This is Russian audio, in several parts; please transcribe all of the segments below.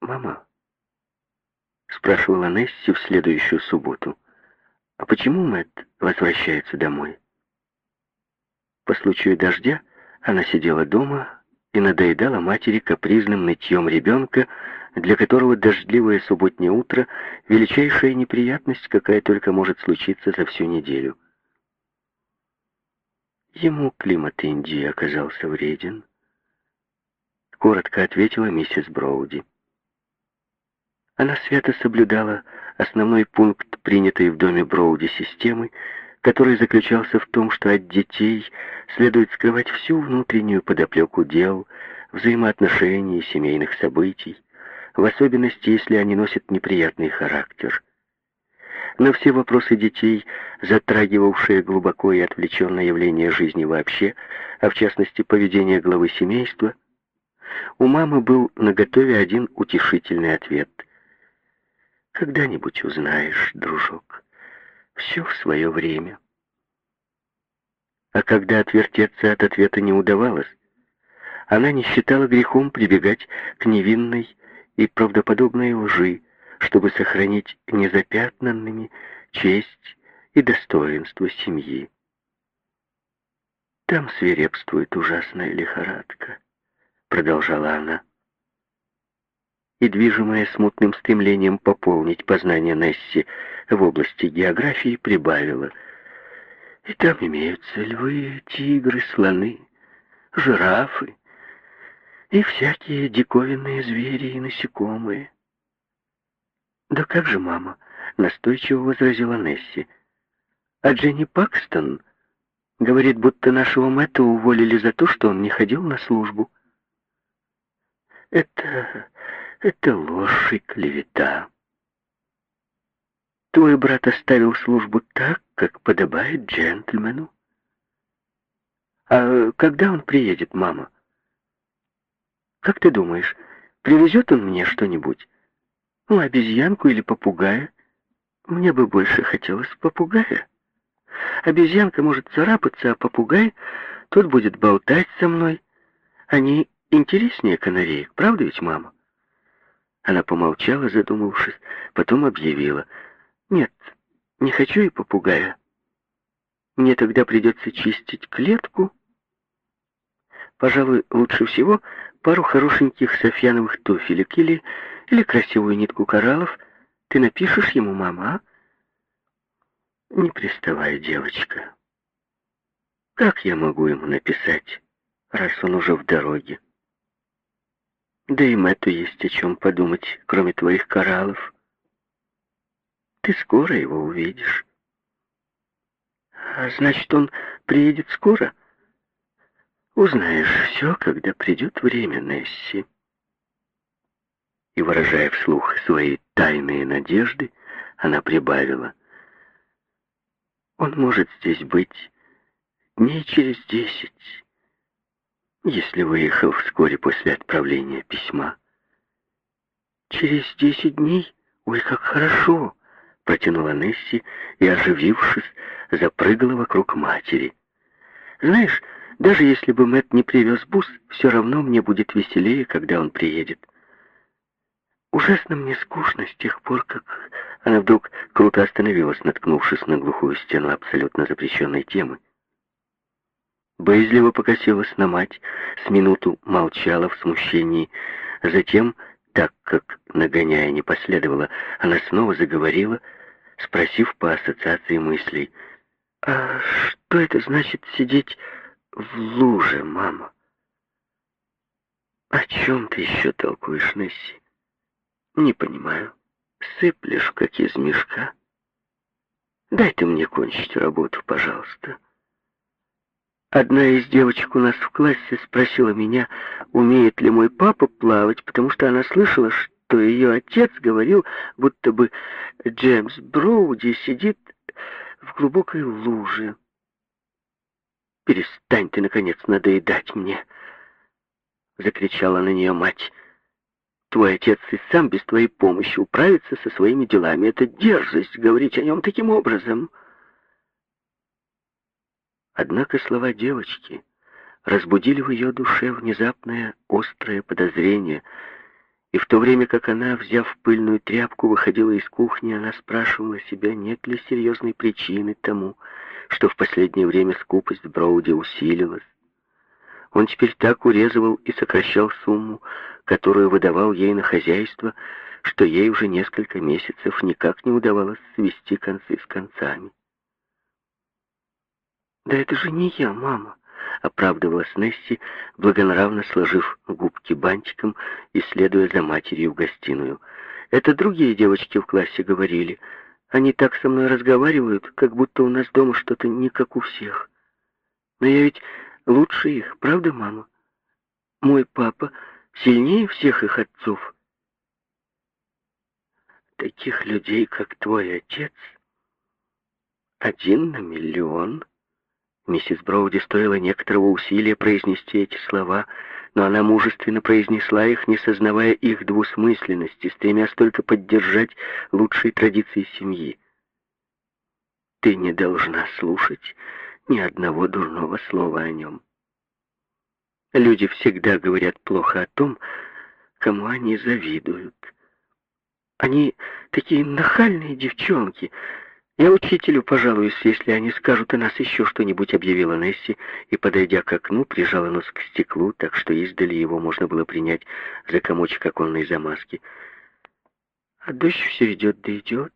«Мама», — спрашивала Несси в следующую субботу, «а почему Мэтт возвращается домой?» По случаю дождя она сидела дома и надоедала матери капризным нытьем ребенка, для которого дождливое субботнее утро — величайшая неприятность, какая только может случиться за всю неделю. Ему климат Индии оказался вреден. Коротко ответила миссис Броуди. Она свято соблюдала основной пункт, принятой в доме Броуди системы, который заключался в том, что от детей следует скрывать всю внутреннюю подоплеку дел, взаимоотношений и семейных событий, в особенности, если они носят неприятный характер. На все вопросы детей, затрагивавшие глубоко и отвлеченное явление жизни вообще, а в частности поведение главы семейства, у мамы был наготове один утешительный ответ. «Когда-нибудь узнаешь, дружок». Все в свое время. А когда отвертеться от ответа не удавалось, она не считала грехом прибегать к невинной и правдоподобной лжи, чтобы сохранить незапятнанными честь и достоинство семьи. «Там свирепствует ужасная лихорадка», — продолжала она и, движимая смутным стремлением пополнить познание Несси в области географии, прибавила. И там имеются львы, тигры, слоны, жирафы и всякие диковинные звери и насекомые. «Да как же, мама?» — настойчиво возразила Несси. «А Дженни Пакстон говорит, будто нашего Мэтта уволили за то, что он не ходил на службу». «Это это ложь и клевета. Твой брат оставил службу так, как подобает джентльмену. А когда он приедет, мама? Как ты думаешь, привезет он мне что-нибудь? Ну, обезьянку или попугая? Мне бы больше хотелось попугая. Обезьянка может царапаться, а попугай, тот будет болтать со мной. Они интереснее канареек, правда ведь, мама? Она помолчала, задумавшись, потом объявила. «Нет, не хочу и попугая. Мне тогда придется чистить клетку. Пожалуй, лучше всего пару хорошеньких софьяновых туфелек или, или красивую нитку кораллов. Ты напишешь ему, мама, а?» «Не приставай, девочка. Как я могу ему написать, раз он уже в дороге?» Да и Мэтту есть о чем подумать, кроме твоих кораллов. Ты скоро его увидишь. А значит, он приедет скоро? Узнаешь все, когда придет время, Несси. И, выражая вслух свои тайные надежды, она прибавила. Он может здесь быть дней через десять если выехал вскоре после отправления письма. «Через десять дней? Ой, как хорошо!» — протянула Несси и, оживившись, запрыгала вокруг матери. «Знаешь, даже если бы Мэтт не привез бус, все равно мне будет веселее, когда он приедет. Ужасно мне скучно с тех пор, как...» Она вдруг круто остановилась, наткнувшись на глухую стену абсолютно запрещенной темы. Боязливо покосилась на мать, с минуту молчала в смущении. Затем, так как нагоняя не последовало, она снова заговорила, спросив по ассоциации мыслей. «А что это значит сидеть в луже, мама?» «О чем ты еще толкуешь, Несси?» «Не понимаю. Сыплешь, как из мешка. Дай ты мне кончить работу, пожалуйста». Одна из девочек у нас в классе спросила меня, умеет ли мой папа плавать, потому что она слышала, что ее отец говорил, будто бы Джеймс Броуди сидит в глубокой луже. «Перестань ты, наконец, надоедать мне!» — закричала на нее мать. «Твой отец и сам без твоей помощи управится со своими делами. Это дерзость говорить о нем таким образом!» Однако слова девочки разбудили в ее душе внезапное острое подозрение, И в то время как она, взяв пыльную тряпку, выходила из кухни, она спрашивала себя, нет ли серьезной причины тому, что в последнее время скупость Броуди усилилась. Он теперь так урезывал и сокращал сумму, которую выдавал ей на хозяйство, что ей уже несколько месяцев никак не удавалось свести концы с концами. «Да это же не я, мама!» — оправдывалась Несси, благонравно сложив губки бантиком и следуя за матерью в гостиную. «Это другие девочки в классе говорили. Они так со мной разговаривают, как будто у нас дома что-то не как у всех. Но я ведь лучше их, правда, мама? Мой папа сильнее всех их отцов. Таких людей, как твой отец, один на миллион — Миссис Броуди стоило некоторого усилия произнести эти слова, но она мужественно произнесла их, не сознавая их двусмысленности, стремясь только поддержать лучшие традиции семьи. «Ты не должна слушать ни одного дурного слова о нем. Люди всегда говорят плохо о том, кому они завидуют. Они такие нахальные девчонки, «Я учителю пожалуюсь, если они скажут о нас еще что-нибудь», — объявила Несси, и, подойдя к окну, прижала нос к стеклу, так что издали его можно было принять за комочек оконной замазки. «А дождь все идет да идет,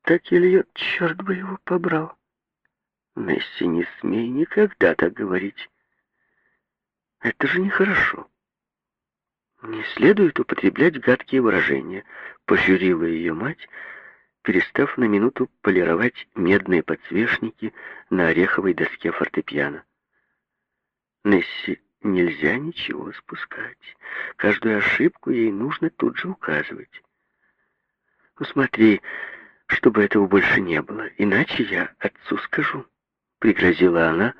так и льет, черт бы его побрал». «Несси, не смей никогда так говорить. Это же нехорошо». «Не следует употреблять гадкие выражения», — пожурила ее мать, — перестав на минуту полировать медные подсвечники на ореховой доске фортепиано. Несси нельзя ничего спускать. Каждую ошибку ей нужно тут же указывать. Ну смотри, чтобы этого больше не было, иначе я отцу скажу, пригрозила она,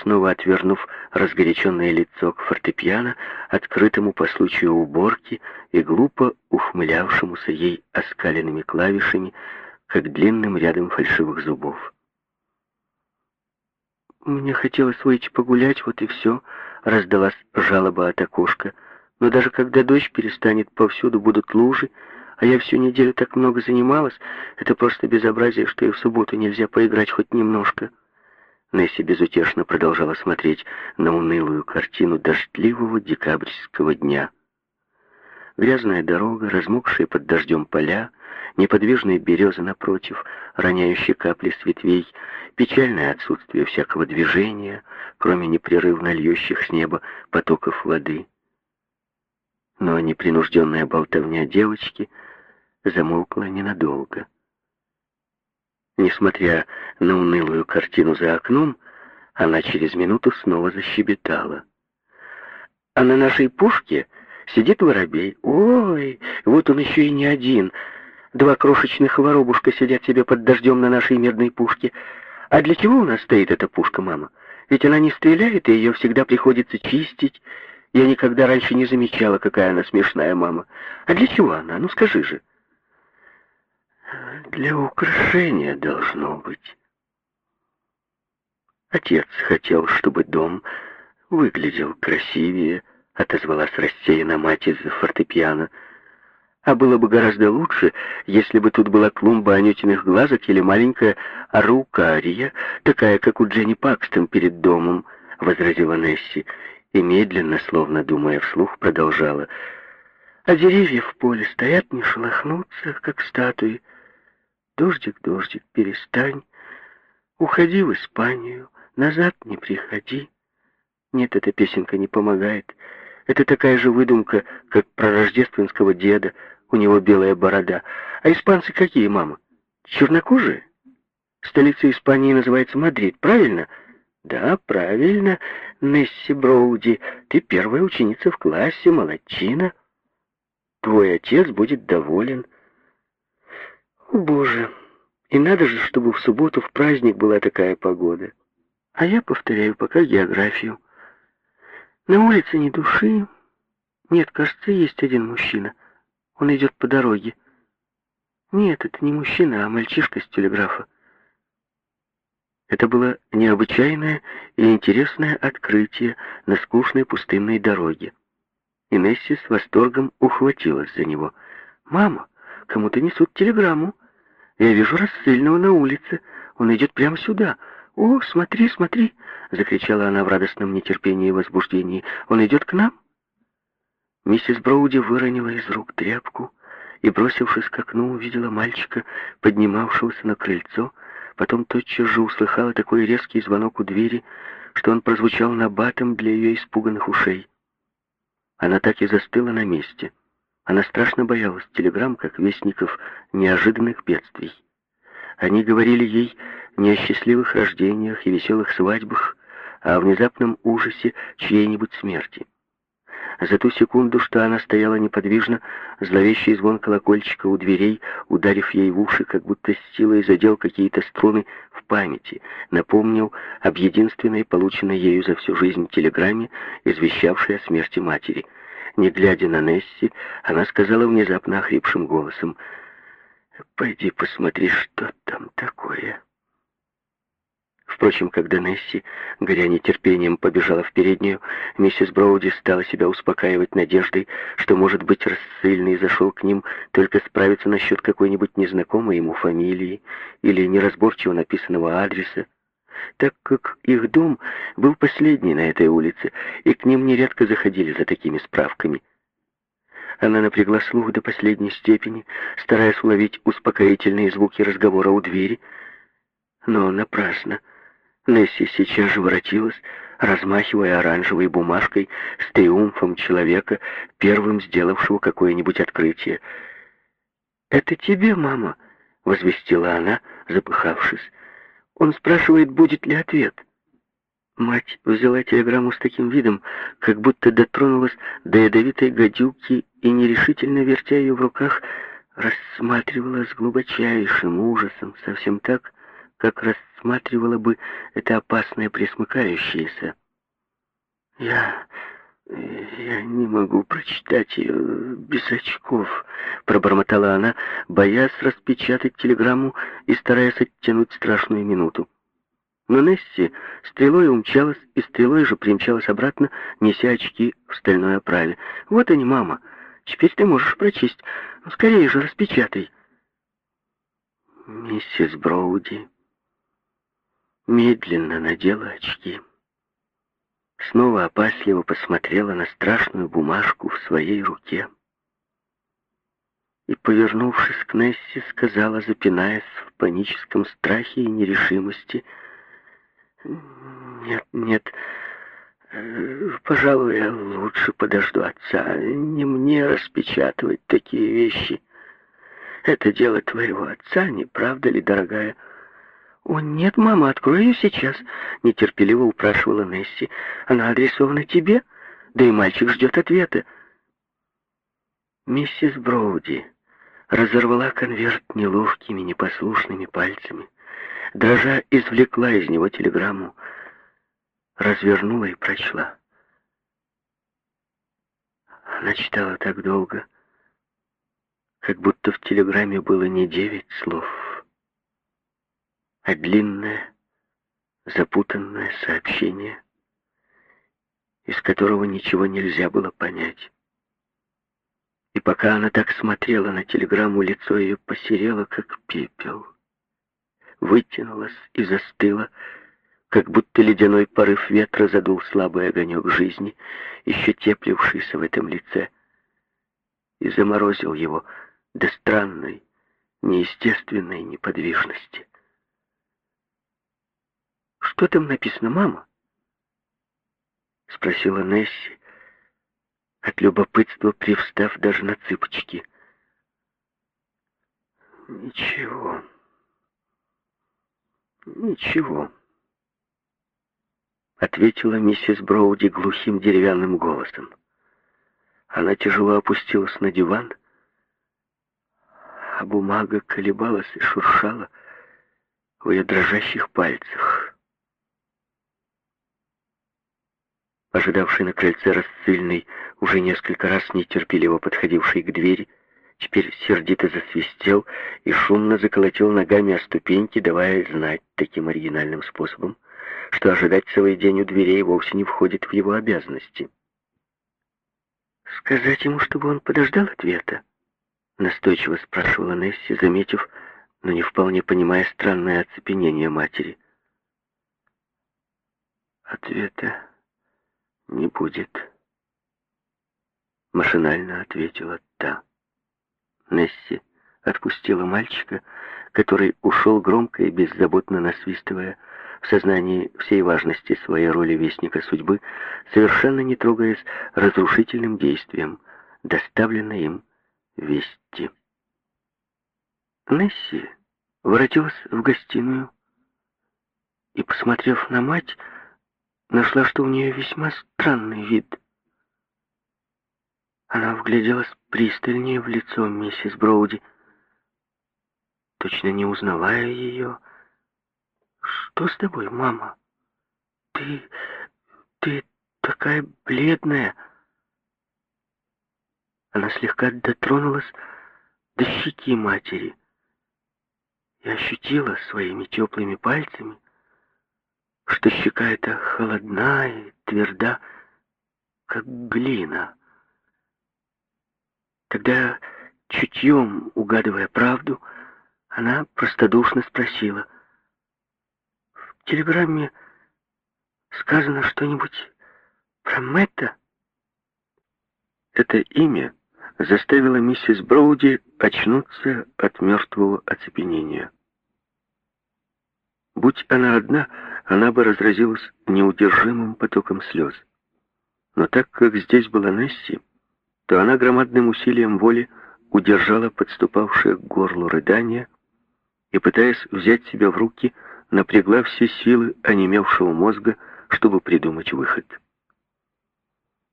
снова отвернув разгоряченное лицо к фортепиано, открытому по случаю уборки и глупо ухмылявшемуся ей оскаленными клавишами, как длинным рядом фальшивых зубов. «Мне хотелось выйти погулять, вот и все», — раздалась жалоба от окошка. «Но даже когда дождь перестанет, повсюду будут лужи, а я всю неделю так много занималась, это просто безобразие, что и в субботу нельзя поиграть хоть немножко». Несси безутешно продолжала смотреть на унылую картину дождливого декабрьского дня. Грязная дорога, размокшие под дождем поля, неподвижные березы напротив, роняющие капли с ветвей, печальное отсутствие всякого движения, кроме непрерывно льющих с неба потоков воды. Но непринужденная болтовня девочки замолкла ненадолго. Несмотря на унылую картину за окном, она через минуту снова защебетала. А на нашей пушке сидит воробей. Ой, вот он еще и не один. Два крошечных воробушка сидят себе под дождем на нашей медной пушке. А для чего у нас стоит эта пушка, мама? Ведь она не стреляет, и ее всегда приходится чистить. Я никогда раньше не замечала, какая она смешная мама. А для чего она? Ну скажи же. Для украшения должно быть. Отец хотел, чтобы дом выглядел красивее, отозвалась рассеянно мать из-за фортепиано. А было бы гораздо лучше, если бы тут была клумба анютиных глазок или маленькая араукария, такая, как у Дженни Пакстон перед домом, — возразила Несси, и медленно, словно думая вслух, продолжала. А деревья в поле стоят, не шелохнутся, как статуи. Дождик, дождик, перестань. Уходи в Испанию, назад не приходи. Нет, эта песенка не помогает. Это такая же выдумка, как про рождественского деда. У него белая борода. А испанцы какие, мама? Чернокожие? Столица Испании называется Мадрид, правильно? Да, правильно, Несси Броуди. Ты первая ученица в классе, молодчина. Твой отец будет доволен. Боже, и надо же, чтобы в субботу в праздник была такая погода. А я повторяю пока географию. На улице ни души. Нет, кажется, есть один мужчина. Он идет по дороге. Нет, это не мужчина, а мальчишка с телеграфа. Это было необычайное и интересное открытие на скучной пустынной дороге. и Несси с восторгом ухватилась за него. «Мама, кому-то несут телеграмму. Я вижу рассыльного на улице. Он идет прямо сюда. О, смотри, смотри!» — закричала она в радостном нетерпении и возбуждении. «Он идет к нам?» Миссис Броуди выронила из рук тряпку и, бросившись к окну, увидела мальчика, поднимавшегося на крыльцо, потом тотчас же услыхала такой резкий звонок у двери, что он прозвучал набатом для ее испуганных ушей. Она так и застыла на месте. Она страшно боялась телеграмм, как вестников неожиданных бедствий. Они говорили ей не о счастливых рождениях и веселых свадьбах, а о внезапном ужасе чьей-нибудь смерти. За ту секунду, что она стояла неподвижно, зловещий звон колокольчика у дверей, ударив ей в уши, как будто с силой задел какие-то струны в памяти, напомнил об единственной полученной ею за всю жизнь телеграмме, извещавшей о смерти матери. Не глядя на Несси, она сказала внезапно охрипшим голосом, «Пойди посмотри, что там такое». Впрочем, когда Несси, горя нетерпением, побежала в переднюю, миссис Броуди стала себя успокаивать надеждой, что, может быть, рассыльный зашел к ним только справиться насчет какой-нибудь незнакомой ему фамилии или неразборчиво написанного адреса, так как их дом был последний на этой улице, и к ним нередко заходили за такими справками. Она напрягла слух до последней степени, стараясь уловить успокоительные звуки разговора у двери, но напрасно. Несси сейчас же воротилась, размахивая оранжевой бумажкой с триумфом человека, первым сделавшего какое-нибудь открытие. «Это тебе, мама», — возвестила она, запыхавшись. «Он спрашивает, будет ли ответ». Мать взяла телеграмму с таким видом, как будто дотронулась до ядовитой гадюки и, нерешительно вертя ее в руках, рассматривала с глубочайшим ужасом, совсем так, как рассматривала бы это опасное присмыкающееся. «Я... я не могу прочитать ее без очков», — пробормотала она, боясь распечатать телеграмму и стараясь оттянуть страшную минуту. Но Несси стрелой умчалась, и стрелой же примчалась обратно, неся очки в стальной оправе. «Вот они, мама. Теперь ты можешь прочесть. Ну, скорее же, распечатай». Миссис Броуди медленно надела очки. Снова опасливо посмотрела на страшную бумажку в своей руке. И, повернувшись к Несси, сказала, запинаясь в паническом страхе и нерешимости, «Нет, нет, э, пожалуй, я лучше подожду отца. Не мне распечатывать такие вещи. Это дело твоего отца, не правда ли, дорогая?» «О, нет, мама, открой ее сейчас», — нетерпеливо упрашивала Несси. «Она адресована тебе, да и мальчик ждет ответа». Миссис Броуди разорвала конверт неловкими, непослушными пальцами, дрожа извлекла из него телеграмму, развернула и прочла. Она читала так долго, как будто в телеграмме было не девять слов, а длинное, запутанное сообщение, из которого ничего нельзя было понять. И пока она так смотрела на телеграмму, лицо ее посерело, как пепел. Вытянулось и застыло, как будто ледяной порыв ветра задул слабый огонек жизни, еще теплившийся в этом лице, и заморозил его до странной, неестественной неподвижности. «Что там написано, мама?» — спросила Несси, от любопытства привстав даже на цыпочки. «Ничего, ничего», — ответила миссис Броуди глухим деревянным голосом. Она тяжело опустилась на диван, а бумага колебалась и шуршала в ее дрожащих пальцах. Ожидавший на крыльце рассыльный, уже несколько раз нетерпеливо подходивший к двери, теперь сердито засвистел и шумно заколотил ногами о ступеньки, давая знать таким оригинальным способом, что ожидать целый день у дверей вовсе не входит в его обязанности. «Сказать ему, чтобы он подождал ответа?» Настойчиво спрашивала Несси, заметив, но не вполне понимая странное оцепенение матери. «Ответа не будет», — машинально ответила та. Несси отпустила мальчика, который ушел громко и беззаботно насвистывая, в сознании всей важности своей роли вестника судьбы, совершенно не трогаясь разрушительным действием, доставленной им вести. Несси воротилась в гостиную и, посмотрев на мать, нашла, что у нее весьма странный вид. Она вгляделась пристальнее в лицо миссис Броуди, точно не узнавая ее. «Что с тобой, мама? Ты... ты такая бледная!» Она слегка дотронулась до щеки матери и ощутила своими теплыми пальцами, что щека эта холодна и тверда, как глина. Тогда, чутьем угадывая правду, она простодушно спросила, «В телеграмме сказано что-нибудь про Мэтта?» Это имя заставило миссис Броуди очнуться от мертвого оцепенения. Будь она одна, она бы разразилась неудержимым потоком слез. Но так как здесь была Несси, то она громадным усилием воли удержала подступавшее к горлу рыдания и, пытаясь взять себя в руки, напрягла все силы онемевшего мозга, чтобы придумать выход.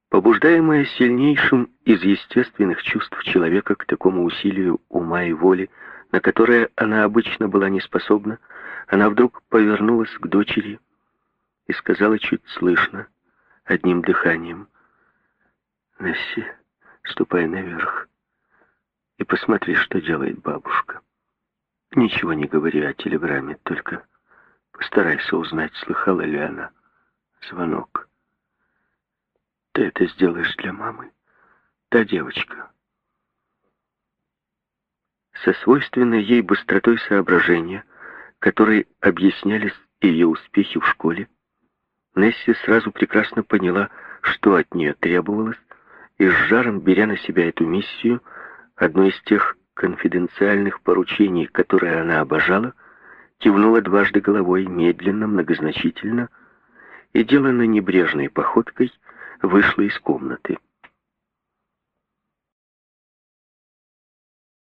Побуждаемая сильнейшим из естественных чувств человека к такому усилию ума и воли, на которое она обычно была не способна, она вдруг повернулась к дочери и сказала чуть слышно, одним дыханием, «Несси, ступай наверх и посмотри, что делает бабушка. Ничего не говори о телеграмме, только постарайся узнать, слыхала ли она звонок». Ты это сделаешь для мамы? Да, девочка. Со свойственной ей быстротой соображения, которой объяснялись ее успехи в школе, Несси сразу прекрасно поняла, что от нее требовалось, и с жаром, беря на себя эту миссию, одно из тех конфиденциальных поручений, которые она обожала, кивнула дважды головой, медленно, многозначительно, и, деланно небрежной походкой, вышла из комнаты.